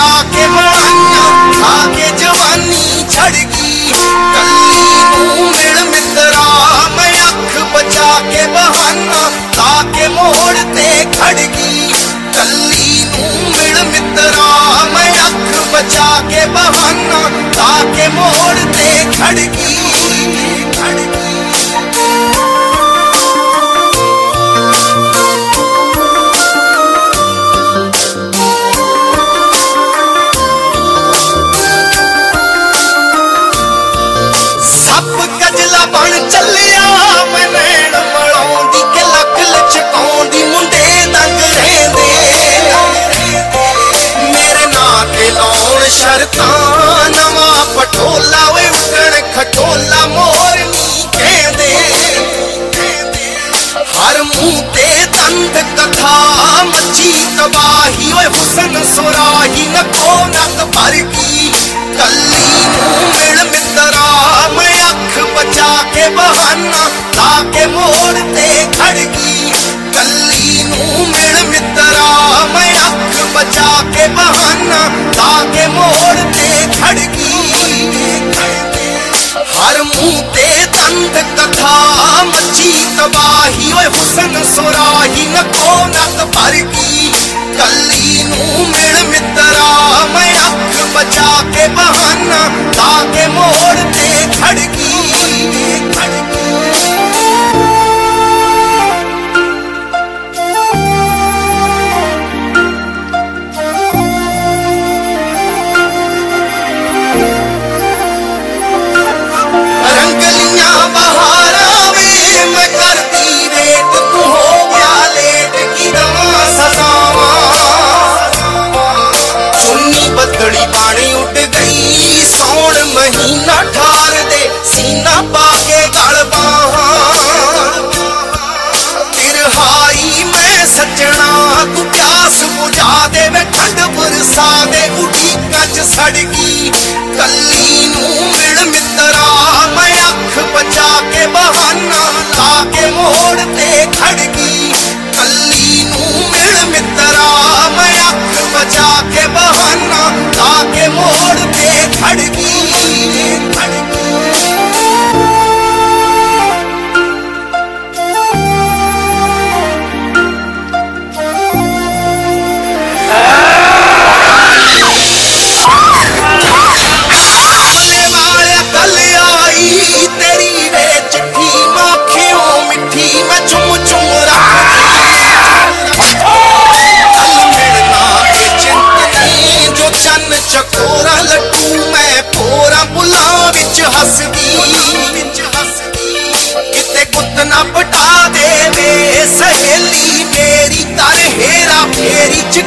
ਆ ਕੇ ਜਵਾਨੀ ਛੜ ਕੱਲੀ ਨੂੰ ਮਿਲ ਮੈਂ ਅੱਖ ਬਚਾ ਕੇ ਬਹਾਨਾ ਲਾ ਕੇ ਮੋੜ ਤੇ ਖੜ ਕੱਲੀ ਨੂੰ ਮਿੱਤਰਾ, ਮੈਂ ਅੱਖ ਬਚਾ ਕੇ ਬਹਾਨਾ ਲਾ ਕੇ ਮੋੜ ਤੇ ਖੜ ਤਬਾਹੀ ਓਏ ਹੁਸਨ ਸੁਰਾਹੀ ਨਕੋ ਨਕ ਭਰ ਗਈ ਕੱਲੀ ਨੂੰ ਮਿਲ ਮਿੱਤਰਾ ਮੈਂ ਅੱਖ ਬਚਾ ਕੇ ਬਹਾਨਾ ਲਾ ਕੇ ਮੋੜ ਤੇ ਖੜ ਗਈ ਕੱਲੀ ਨੂੰ ਮਿਲ ਮਿੱਤਰਾ ਮੈਂ ਅੱਖ ਬਚਾ ਕੇ ਬਹਾਨਾ ਲਾ ਕੇ ਮੋੜ ਤੇ ਖੜ ਗਈ ਹਰ ਮੂੰਹ ਤੇ ਦੰਦ ਕਥਾ ਮੱਚੀ ਤਬਾਹੀ ਓਏ ਹੁਸਨ ਚੁੰਨੀ ਬਾਣੀ ਉੱਡ ਗਈ। ਸੌਣ ਮਹੀਨਾ ਠਾਰ ਦੇ ਸੀਨਾ ਪਾ ਕੇ ਗਲ ਬਾਹਾਂ। ਤਿਰਹਾਈ ਮੈਂ ਸੱਜਣਾ, ਤੂੰ ਪਿਆਸ ਬੁਝਾ ਦੇ, ਮੈਂ ਠੰਡ ਬਰਸਾ ਦੇ ਉਡੀਕਾਂ ਚ ਸੜ ਗਈ। ਕੱਲੀ ਪਟਾ ਦੇਵੇ ਸਹੇਲੀ ਮੇਰੀ ਤਾਂ ਹੇਰਾ ਫੇਰੀ ਚ